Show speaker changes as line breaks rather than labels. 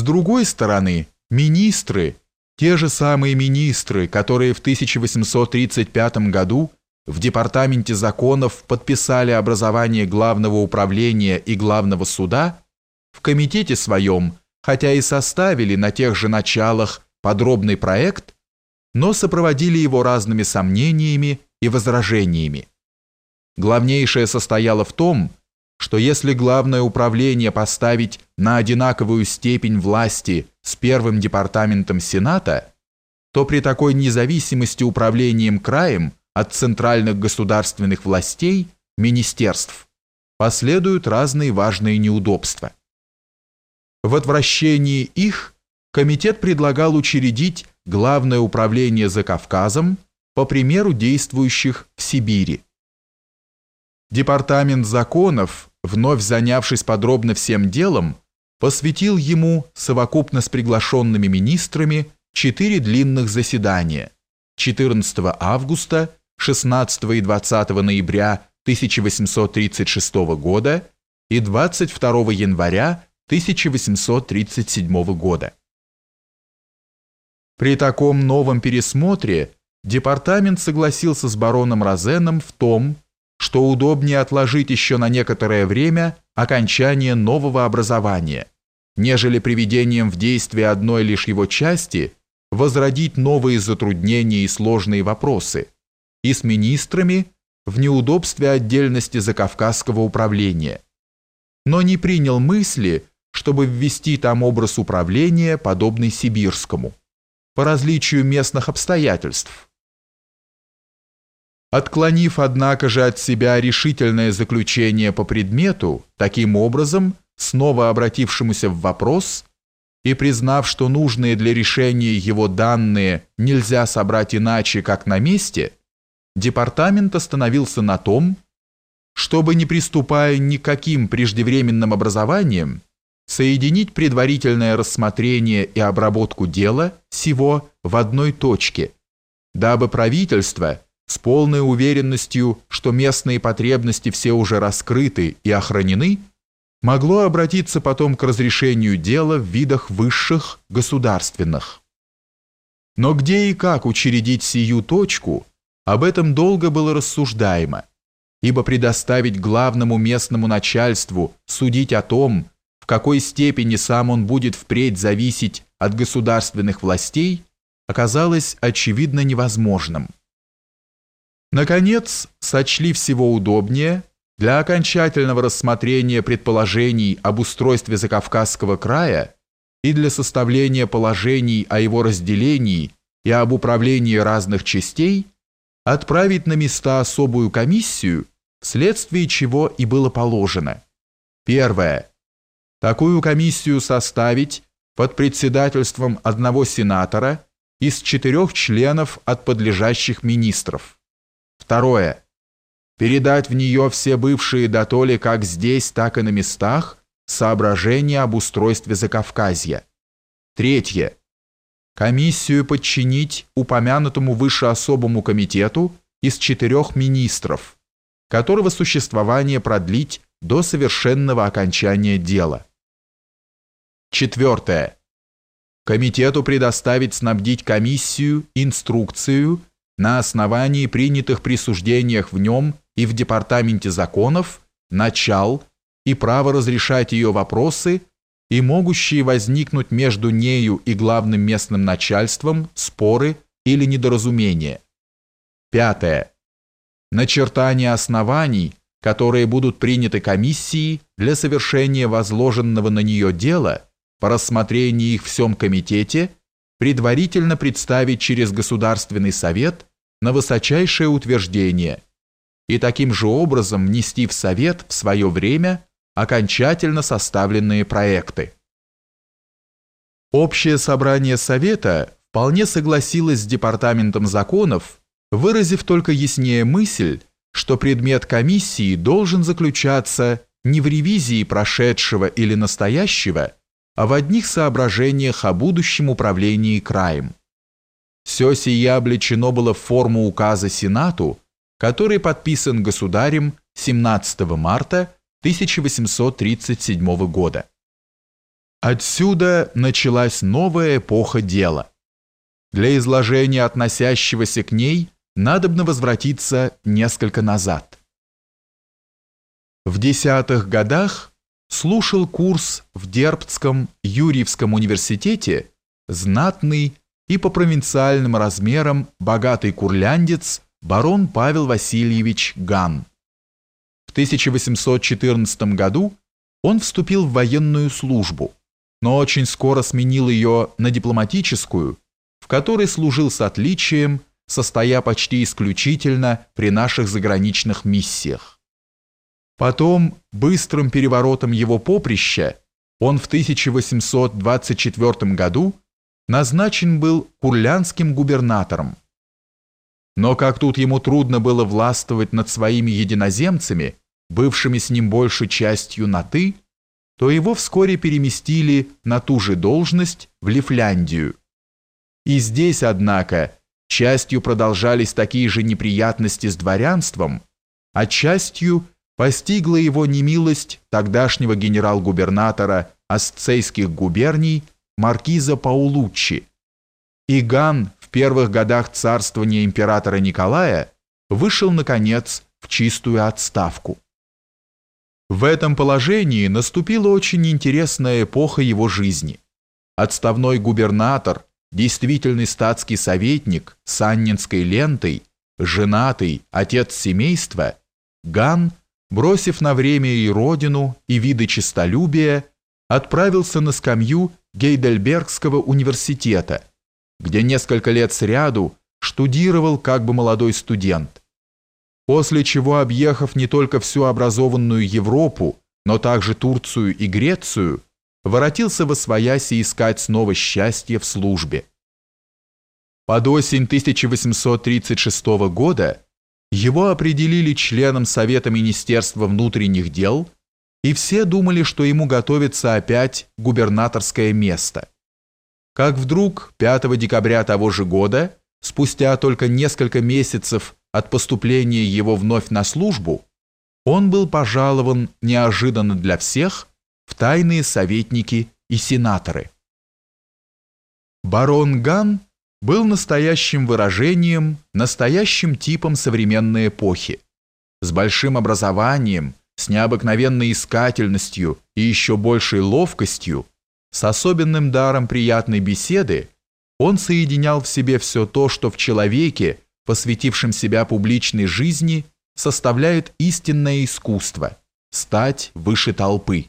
С другой стороны, министры, те же самые министры, которые в 1835 году в Департаменте законов подписали образование Главного управления и Главного суда, в комитете своем, хотя и составили на тех же началах подробный проект, но сопроводили его разными сомнениями и возражениями. Главнейшее состояло в том, что если главное управление поставить на одинаковую степень власти с первым департаментом Сената, то при такой независимости управлением краем от центральных государственных властей, министерств, последуют разные важные неудобства. В отвращении их комитет предлагал учредить Главное управление за Кавказом по примеру действующих в Сибири. Департамент законов, вновь занявшись подробно всем делом, посвятил ему совокупно с приглашенными министрами четыре января заседания 14 августа, 16 и 20 ноября 1836 года и 22 января 1837 года. При таком новом пересмотре департамент согласился с бароном Розеном в том, что удобнее отложить еще на некоторое время окончание нового образования, нежели приведением в действие одной лишь его части возродить новые затруднения и сложные вопросы, и с министрами в неудобстве отдельности Закавказского управления, но не принял мысли, чтобы ввести там образ управления, подобный сибирскому по различию местных обстоятельств. Отклонив, однако же, от себя решительное заключение по предмету, таким образом, снова обратившемуся в вопрос, и признав, что нужные для решения его данные нельзя собрать иначе, как на месте, департамент остановился на том, чтобы, не приступая ни к каким преждевременным образованиям, соединить предварительное рассмотрение и обработку дела всего в одной точке, дабы правительство с полной уверенностью, что местные потребности все уже раскрыты и охранены, могло обратиться потом к разрешению дела в видах высших государственных. Но где и как учредить сию точку, об этом долго было рассуждаемо, ибо предоставить главному местному начальству судить о том, какой степени сам он будет впредь зависеть от государственных властей, оказалось очевидно невозможным. Наконец, сочли всего удобнее для окончательного рассмотрения предположений об устройстве Закавказского края и для составления положений о его разделении и об управлении разных частей отправить на места особую комиссию, вследствие чего и было положено. Первое Такую комиссию составить под председательством одного сенатора из четырех членов от подлежащих министров. Второе. Передать в нее все бывшие дотоле как здесь, так и на местах соображения об устройстве Закавказья. Третье. Комиссию подчинить упомянутому выше особому комитету из четырех министров, которого существование продлить до совершенного окончания дела. Четвертое. Комитету предоставить снабдить комиссию инструкцию на основании принятых присуждениях в нем и в Департаменте законов, начал и право разрешать ее вопросы и могущие возникнуть между нею и главным местным начальством споры или недоразумения. Пятое. Начертание оснований, которые будут приняты комиссией для совершения возложенного на нее дела – по рассмотрении их в всем комитете предварительно представить через Государственный совет на высочайшее утверждение и таким же образом внести в Совет в свое время окончательно составленные проекты. Общее собрание Совета вполне согласилось с Департаментом законов, выразив только яснее мысль, что предмет комиссии должен заключаться не в ревизии прошедшего или настоящего, а в одних соображениях о будущем управлении краем. Все сие облечено было в форму указа Сенату, который подписан государем 17 марта 1837 года. Отсюда началась новая эпоха дела. Для изложения относящегося к ней надобно возвратиться несколько назад. В десятых годах слушал курс в Дербцком Юрьевском университете знатный и по провинциальным размерам богатый курляндец барон Павел Васильевич Ган. В 1814 году он вступил в военную службу, но очень скоро сменил ее на дипломатическую, в которой служил с отличием, состоя почти исключительно при наших заграничных миссиях. Потом, быстрым переворотом его поприща, он в 1824 году назначен был курлянским губернатором. Но как тут ему трудно было властвовать над своими единоземцами, бывшими с ним большей частью на «ты», то его вскоре переместили на ту же должность в Лифляндию. И здесь, однако, частью продолжались такие же неприятности с дворянством, а частью постигла его немилость тогдашнего генерал-губернатора Асцейских губерний маркиза Паулуччи. И Ган в первых годах царствования императора Николая вышел, наконец, в чистую отставку. В этом положении наступила очень интересная эпоха его жизни. Отставной губернатор, действительный статский советник с аннинской лентой, женатый, отец семейства, Ган, бросив на время и родину, и виды честолюбия, отправился на скамью Гейдельбергского университета, где несколько лет сряду штудировал как бы молодой студент после чего, объехав не только всю образованную Европу, но также Турцию и Грецию, воротился во свояси искать снова счастье в службе. Под осень 1836 года его определили членом Совета Министерства внутренних дел, и все думали, что ему готовится опять губернаторское место. Как вдруг 5 декабря того же года, спустя только несколько месяцев от поступления его вновь на службу, он был пожалован неожиданно для всех в тайные советники и сенаторы. Барон Ган был настоящим выражением, настоящим типом современной эпохи, с большим образованием, с необыкновенной искательностью и еще большей ловкостью, с особенным даром приятной беседы, он соединял в себе все то, что в человеке – посвятившим себя публичной жизни, составляет истинное искусство – стать выше толпы.